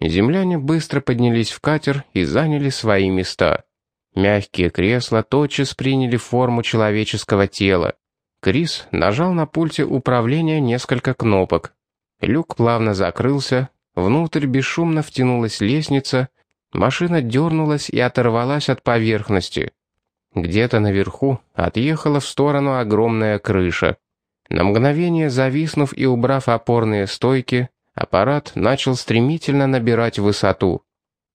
Земляне быстро поднялись в катер и заняли свои места. Мягкие кресла тотчас приняли форму человеческого тела. Крис нажал на пульте управления несколько кнопок. Люк плавно закрылся, внутрь бесшумно втянулась лестница, машина дернулась и оторвалась от поверхности. Где-то наверху отъехала в сторону огромная крыша. На мгновение зависнув и убрав опорные стойки, аппарат начал стремительно набирать высоту.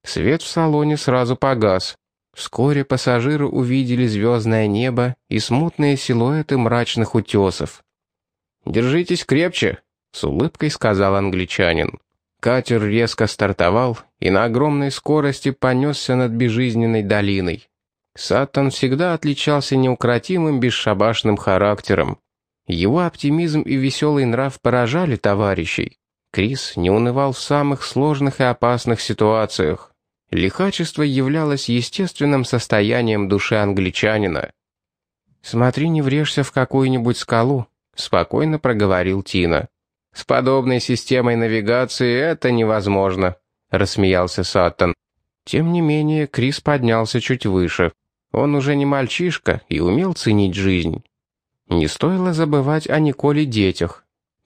Свет в салоне сразу погас. Вскоре пассажиры увидели звездное небо и смутные силуэты мрачных утесов. «Держитесь крепче», — с улыбкой сказал англичанин. Катер резко стартовал и на огромной скорости понесся над безжизненной долиной. Саттон всегда отличался неукротимым бесшабашным характером. Его оптимизм и веселый нрав поражали товарищей. Крис не унывал в самых сложных и опасных ситуациях. Лихачество являлось естественным состоянием души англичанина. «Смотри, не врежься в какую-нибудь скалу», — спокойно проговорил Тина. «С подобной системой навигации это невозможно», — рассмеялся Саттон. Тем не менее, Крис поднялся чуть выше. Он уже не мальчишка и умел ценить жизнь. Не стоило забывать о Николе детях.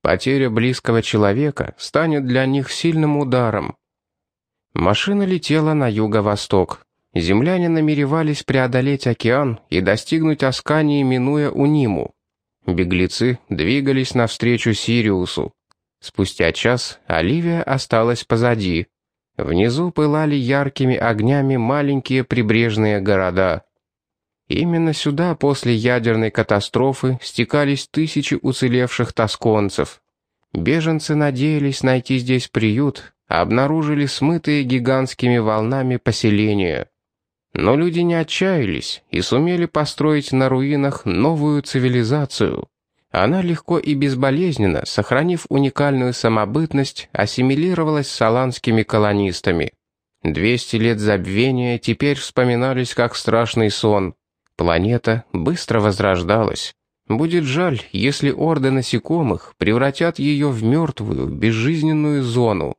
Потеря близкого человека станет для них сильным ударом. Машина летела на юго-восток. Земляне намеревались преодолеть океан и достигнуть Аскании, минуя Униму. Беглецы двигались навстречу Сириусу. Спустя час Оливия осталась позади. Внизу пылали яркими огнями маленькие прибрежные города. Именно сюда после ядерной катастрофы стекались тысячи уцелевших тосконцев. Беженцы надеялись найти здесь приют, обнаружили смытые гигантскими волнами поселения. Но люди не отчаялись и сумели построить на руинах новую цивилизацию. Она легко и безболезненно, сохранив уникальную самобытность, ассимилировалась с аланскими колонистами. Двести лет забвения теперь вспоминались как страшный сон. Планета быстро возрождалась. Будет жаль, если орды насекомых превратят ее в мертвую, безжизненную зону.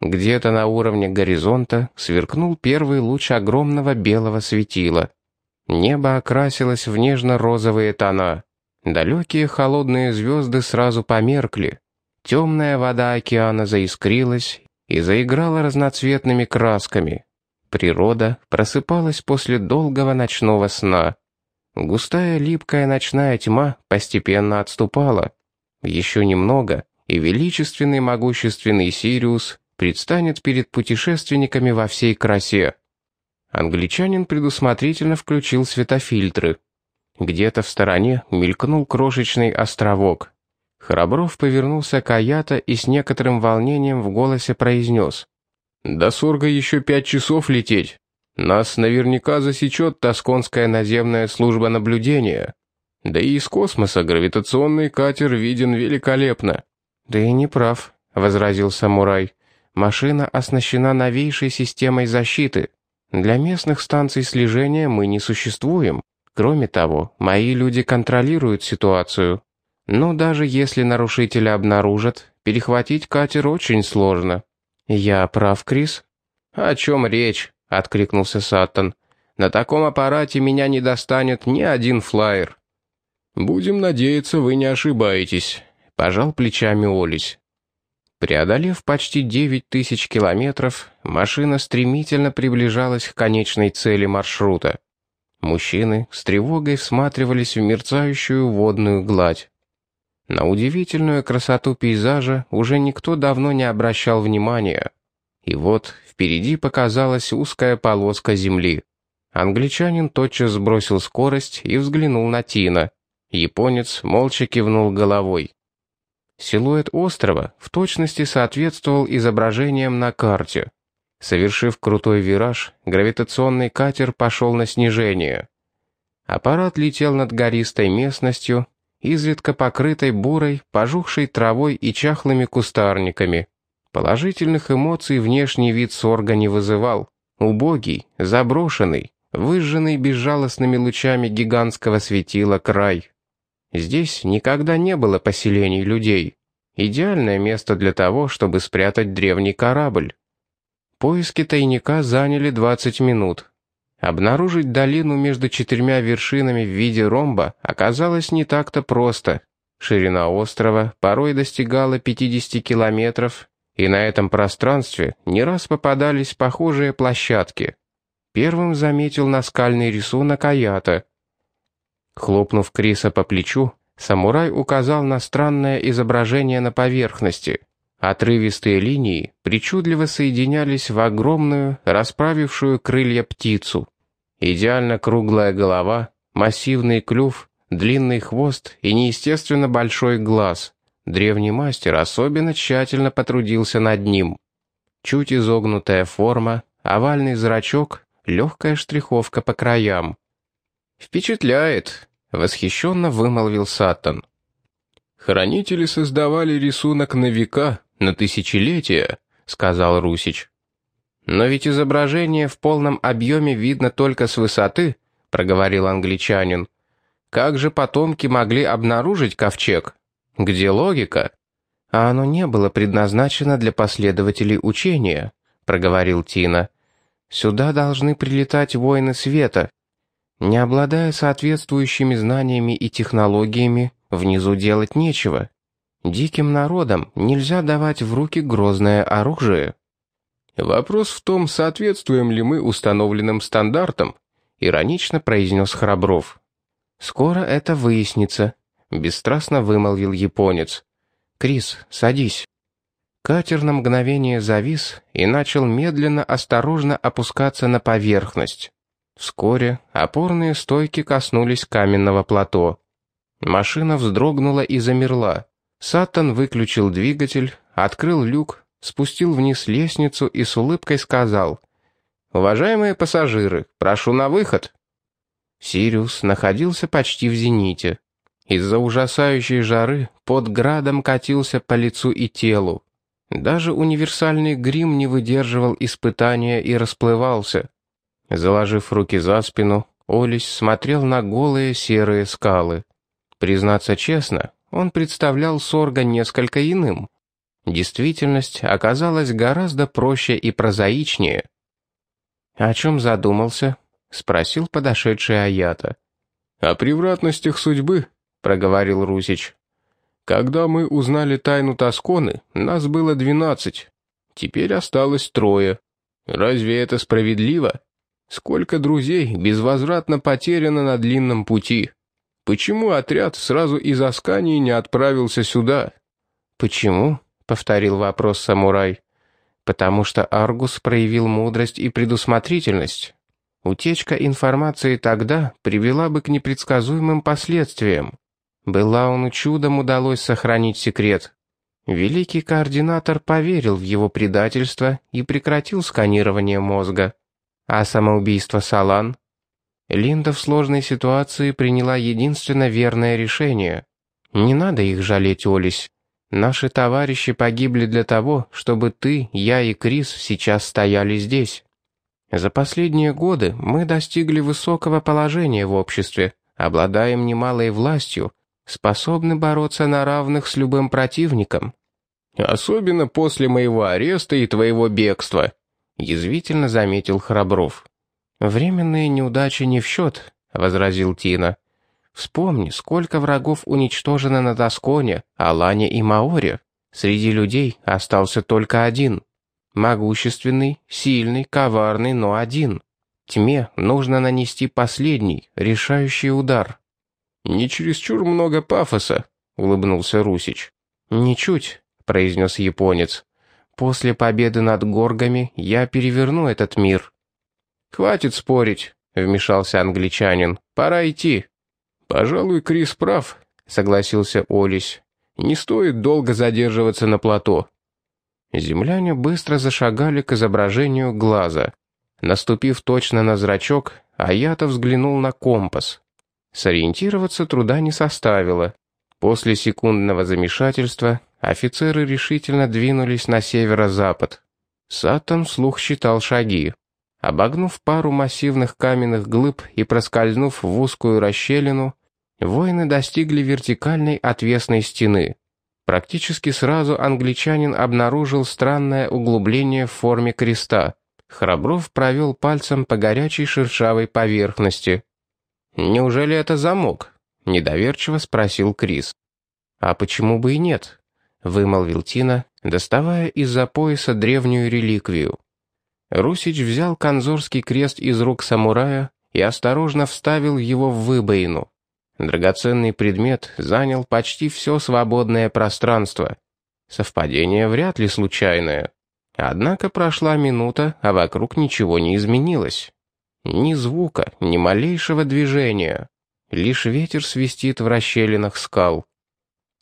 Где-то на уровне горизонта сверкнул первый луч огромного белого светила. Небо окрасилось в нежно-розовые тона. Далекие холодные звезды сразу померкли. Темная вода океана заискрилась и заиграла разноцветными красками. Природа просыпалась после долгого ночного сна. Густая липкая ночная тьма постепенно отступала. Еще немного, и величественный могущественный Сириус предстанет перед путешественниками во всей красе. Англичанин предусмотрительно включил светофильтры. Где-то в стороне мелькнул крошечный островок. Храбров повернулся к Аята и с некоторым волнением в голосе произнес. До Сорга еще пять часов лететь. Нас наверняка засечет Тосконская наземная служба наблюдения. Да и из космоса гравитационный катер виден великолепно». «Да и не прав», — возразил самурай. «Машина оснащена новейшей системой защиты. Для местных станций слежения мы не существуем. Кроме того, мои люди контролируют ситуацию. Но даже если нарушителя обнаружат, перехватить катер очень сложно». «Я прав, Крис?» «О чем речь?» — откликнулся Саттон. «На таком аппарате меня не достанет ни один флайер». «Будем надеяться, вы не ошибаетесь», — пожал плечами Олесь. Преодолев почти девять тысяч километров, машина стремительно приближалась к конечной цели маршрута. Мужчины с тревогой всматривались в мерцающую водную гладь. На удивительную красоту пейзажа уже никто давно не обращал внимания. И вот впереди показалась узкая полоска земли. Англичанин тотчас сбросил скорость и взглянул на Тина. Японец молча кивнул головой. Силуэт острова в точности соответствовал изображениям на карте. Совершив крутой вираж, гравитационный катер пошел на снижение. Аппарат летел над гористой местностью, изредка покрытой бурой, пожухшей травой и чахлыми кустарниками. Положительных эмоций внешний вид сорга не вызывал. Убогий, заброшенный, выжженный безжалостными лучами гигантского светила край. Здесь никогда не было поселений людей. Идеальное место для того, чтобы спрятать древний корабль. Поиски тайника заняли 20 минут. Обнаружить долину между четырьмя вершинами в виде ромба оказалось не так-то просто. Ширина острова порой достигала 50 километров, и на этом пространстве не раз попадались похожие площадки. Первым заметил наскальный рисунок Аята. Хлопнув Криса по плечу, самурай указал на странное изображение на поверхности. Отрывистые линии причудливо соединялись в огромную, расправившую крылья птицу. Идеально круглая голова, массивный клюв, длинный хвост и неестественно большой глаз. Древний мастер особенно тщательно потрудился над ним. Чуть изогнутая форма, овальный зрачок, легкая штриховка по краям. «Впечатляет», — восхищенно вымолвил Саттон. «Хранители создавали рисунок на века, на тысячелетия», — сказал Русич. «Но ведь изображение в полном объеме видно только с высоты», — проговорил англичанин. «Как же потомки могли обнаружить ковчег? Где логика?» «А оно не было предназначено для последователей учения», — проговорил Тина. «Сюда должны прилетать воины света. Не обладая соответствующими знаниями и технологиями, внизу делать нечего. Диким народам нельзя давать в руки грозное оружие». «Вопрос в том, соответствуем ли мы установленным стандартам», — иронично произнес Храбров. «Скоро это выяснится», — бесстрастно вымолвил японец. «Крис, садись». Катер на мгновение завис и начал медленно, осторожно опускаться на поверхность. Вскоре опорные стойки коснулись каменного плато. Машина вздрогнула и замерла. Саттон выключил двигатель, открыл люк спустил вниз лестницу и с улыбкой сказал «Уважаемые пассажиры, прошу на выход». Сириус находился почти в зените. Из-за ужасающей жары под градом катился по лицу и телу. Даже универсальный грим не выдерживал испытания и расплывался. Заложив руки за спину, Олесь смотрел на голые серые скалы. Признаться честно, он представлял Сорга несколько иным. Действительность оказалась гораздо проще и прозаичнее. «О чем задумался?» — спросил подошедший Аята. «О превратностях судьбы», — проговорил Русич. «Когда мы узнали тайну Тосконы, нас было двенадцать. Теперь осталось трое. Разве это справедливо? Сколько друзей безвозвратно потеряно на длинном пути? Почему отряд сразу из Аскании не отправился сюда?» «Почему?» — повторил вопрос самурай. «Потому что Аргус проявил мудрость и предусмотрительность. Утечка информации тогда привела бы к непредсказуемым последствиям. Белауну чудом удалось сохранить секрет. Великий координатор поверил в его предательство и прекратил сканирование мозга. А самоубийство Салан? Линда в сложной ситуации приняла единственно верное решение. Не надо их жалеть, Олесь. Наши товарищи погибли для того, чтобы ты, я и Крис сейчас стояли здесь. За последние годы мы достигли высокого положения в обществе, обладаем немалой властью, способны бороться на равных с любым противником. Особенно после моего ареста и твоего бегства, язвительно заметил Храбров. Временные неудачи не в счет, возразил Тина. Вспомни, сколько врагов уничтожено на Тосконе, Алане и Маоре. Среди людей остался только один. Могущественный, сильный, коварный, но один. Тьме нужно нанести последний, решающий удар. «Не чересчур много пафоса», — улыбнулся Русич. «Ничуть», — произнес японец. «После победы над горгами я переверну этот мир». «Хватит спорить», — вмешался англичанин. «Пора идти». «Пожалуй, Крис прав», — согласился Олесь. «Не стоит долго задерживаться на плато». Земляне быстро зашагали к изображению глаза. Наступив точно на зрачок, Аята взглянул на компас. Сориентироваться труда не составило. После секундного замешательства офицеры решительно двинулись на северо-запад. Саттон слух считал шаги. Обогнув пару массивных каменных глыб и проскользнув в узкую расщелину, воины достигли вертикальной отвесной стены. Практически сразу англичанин обнаружил странное углубление в форме креста. Храбров провел пальцем по горячей шершавой поверхности. «Неужели это замок?» — недоверчиво спросил Крис. «А почему бы и нет?» — вымолвил Тина, доставая из-за пояса древнюю реликвию. Русич взял конзорский крест из рук самурая и осторожно вставил его в выбоину. Драгоценный предмет занял почти все свободное пространство. Совпадение вряд ли случайное. Однако прошла минута, а вокруг ничего не изменилось. Ни звука, ни малейшего движения. Лишь ветер свистит в расщелинах скал.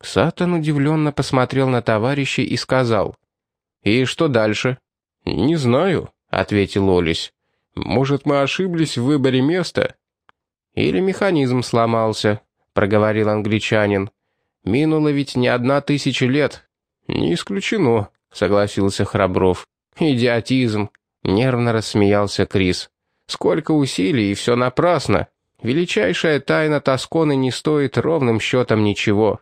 Сатан удивленно посмотрел на товарища и сказал. «И что дальше?» «Не знаю», — ответил Олесь. «Может, мы ошиблись в выборе места?» «Или механизм сломался», — проговорил англичанин. «Минуло ведь не одна тысяча лет». «Не исключено», — согласился Храбров. «Идиотизм», — нервно рассмеялся Крис. «Сколько усилий, и все напрасно. Величайшая тайна Тосконы не стоит ровным счетом ничего».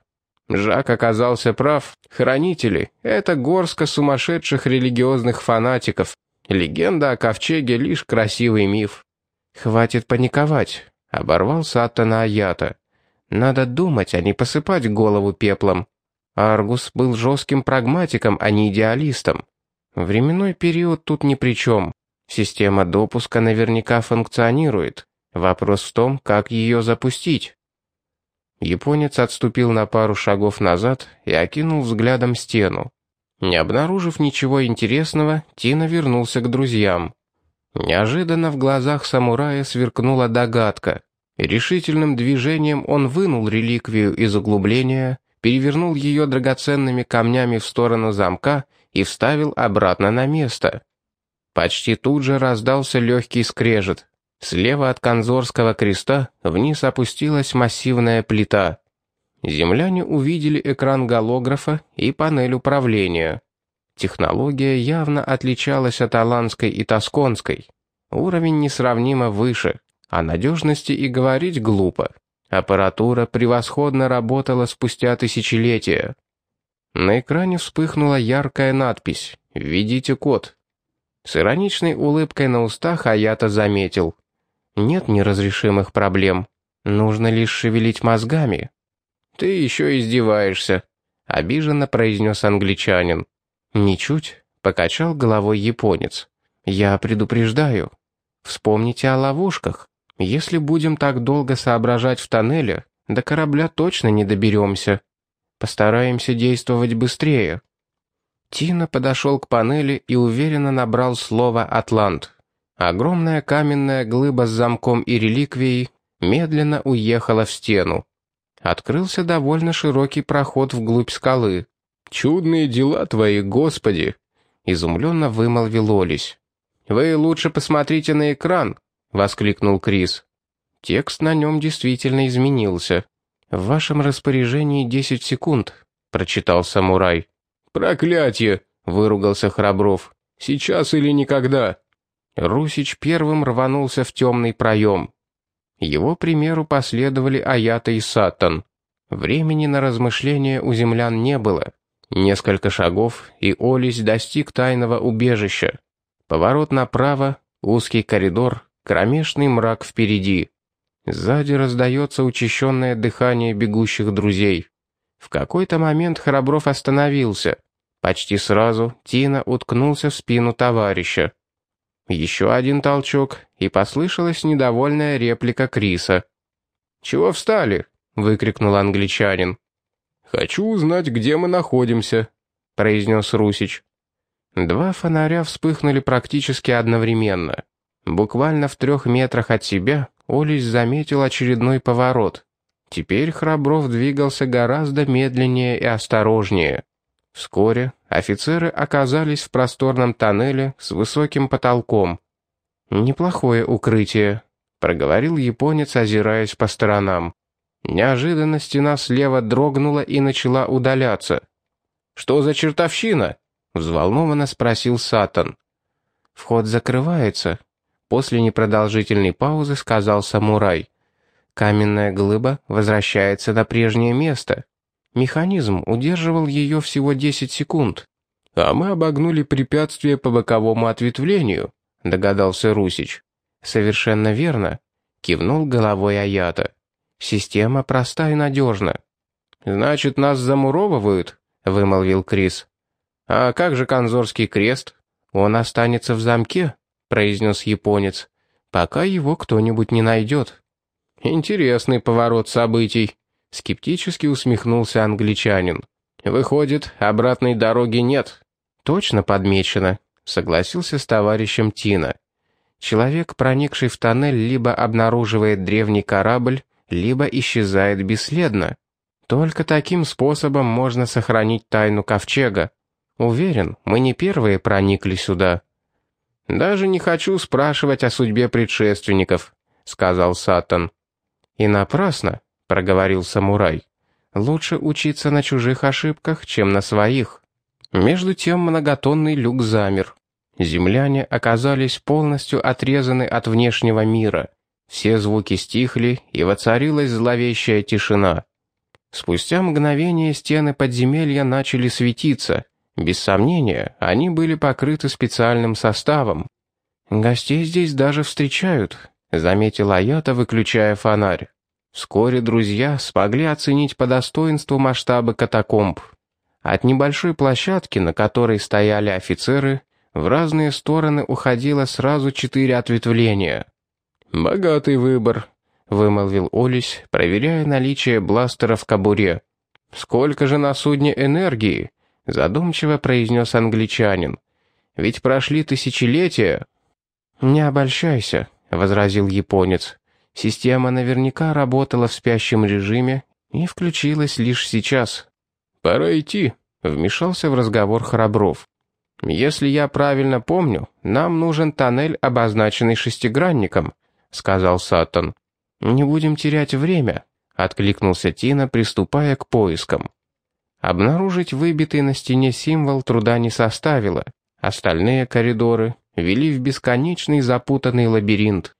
Жак оказался прав. Хранители — это горстка сумасшедших религиозных фанатиков. Легенда о ковчеге — лишь красивый миф. «Хватит паниковать», — оборвал Саттона Аята. «Надо думать, а не посыпать голову пеплом. Аргус был жестким прагматиком, а не идеалистом. Временной период тут ни при чем. Система допуска наверняка функционирует. Вопрос в том, как ее запустить». Японец отступил на пару шагов назад и окинул взглядом стену. Не обнаружив ничего интересного, Тина вернулся к друзьям. Неожиданно в глазах самурая сверкнула догадка. Решительным движением он вынул реликвию из углубления, перевернул ее драгоценными камнями в сторону замка и вставил обратно на место. Почти тут же раздался легкий скрежет. Слева от Конзорского креста вниз опустилась массивная плита. Земляне увидели экран голографа и панель управления. Технология явно отличалась от аланской и тосконской. Уровень несравнимо выше, а надежности и говорить глупо. Аппаратура превосходно работала спустя тысячелетия. На экране вспыхнула яркая надпись «Введите код». С ироничной улыбкой на устах Аята заметил. Нет неразрешимых проблем. Нужно лишь шевелить мозгами. Ты еще издеваешься, обиженно произнес англичанин. Ничуть, покачал головой японец. Я предупреждаю. Вспомните о ловушках. Если будем так долго соображать в тоннеле, до корабля точно не доберемся. Постараемся действовать быстрее. Тина подошел к панели и уверенно набрал слово «Атлант». Огромная каменная глыба с замком и реликвией медленно уехала в стену. Открылся довольно широкий проход вглубь скалы. «Чудные дела твои, Господи!» — изумленно вымолвил Олесь. «Вы лучше посмотрите на экран!» — воскликнул Крис. Текст на нем действительно изменился. «В вашем распоряжении десять секунд», — прочитал самурай. «Проклятье!» — выругался Храбров. «Сейчас или никогда!» Русич первым рванулся в темный проем. Его примеру последовали Аята и Сатан. Времени на размышления у землян не было. Несколько шагов, и Олесь достиг тайного убежища. Поворот направо, узкий коридор, кромешный мрак впереди. Сзади раздается учащенное дыхание бегущих друзей. В какой-то момент Храбров остановился. Почти сразу Тина уткнулся в спину товарища. Еще один толчок, и послышалась недовольная реплика Криса. «Чего встали?» — выкрикнул англичанин. «Хочу узнать, где мы находимся», — произнес Русич. Два фонаря вспыхнули практически одновременно. Буквально в трех метрах от себя Олесь заметил очередной поворот. Теперь Храбров двигался гораздо медленнее и осторожнее. Вскоре офицеры оказались в просторном тоннеле с высоким потолком. «Неплохое укрытие», — проговорил японец, озираясь по сторонам. Неожиданно стена слева дрогнула и начала удаляться. «Что за чертовщина?» — взволнованно спросил Сатан. «Вход закрывается», — после непродолжительной паузы сказал самурай. «Каменная глыба возвращается на прежнее место». Механизм удерживал ее всего 10 секунд. «А мы обогнули препятствие по боковому ответвлению», — догадался Русич. «Совершенно верно», — кивнул головой Аята. «Система проста и надежна». «Значит, нас замуровывают?» — вымолвил Крис. «А как же конзорский крест? Он останется в замке?» — произнес японец. «Пока его кто-нибудь не найдет». «Интересный поворот событий», — скептически усмехнулся англичанин. «Выходит, обратной дороги нет». «Точно подмечено», — согласился с товарищем Тина. «Человек, проникший в тоннель, либо обнаруживает древний корабль, либо исчезает бесследно. Только таким способом можно сохранить тайну ковчега. Уверен, мы не первые проникли сюда». «Даже не хочу спрашивать о судьбе предшественников», — сказал Сатан. «И напрасно», — проговорил самурай. «Лучше учиться на чужих ошибках, чем на своих». Между тем многотонный люк замер. Земляне оказались полностью отрезаны от внешнего мира. Все звуки стихли, и воцарилась зловещая тишина. Спустя мгновение стены подземелья начали светиться. Без сомнения, они были покрыты специальным составом. «Гостей здесь даже встречают», — заметил Аята, выключая фонарь. Вскоре друзья смогли оценить по достоинству масштабы катакомб. От небольшой площадки, на которой стояли офицеры, в разные стороны уходило сразу четыре ответвления. «Богатый выбор», — вымолвил Олесь, проверяя наличие бластера в кобуре. «Сколько же на судне энергии?» — задумчиво произнес англичанин. «Ведь прошли тысячелетия». «Не обольщайся», — возразил японец. «Система наверняка работала в спящем режиме и включилась лишь сейчас». «Пора идти», — вмешался в разговор Храбров. «Если я правильно помню, нам нужен тоннель, обозначенный шестигранником», — сказал Саттон. «Не будем терять время», — откликнулся Тина, приступая к поискам. Обнаружить выбитый на стене символ труда не составило. Остальные коридоры вели в бесконечный запутанный лабиринт.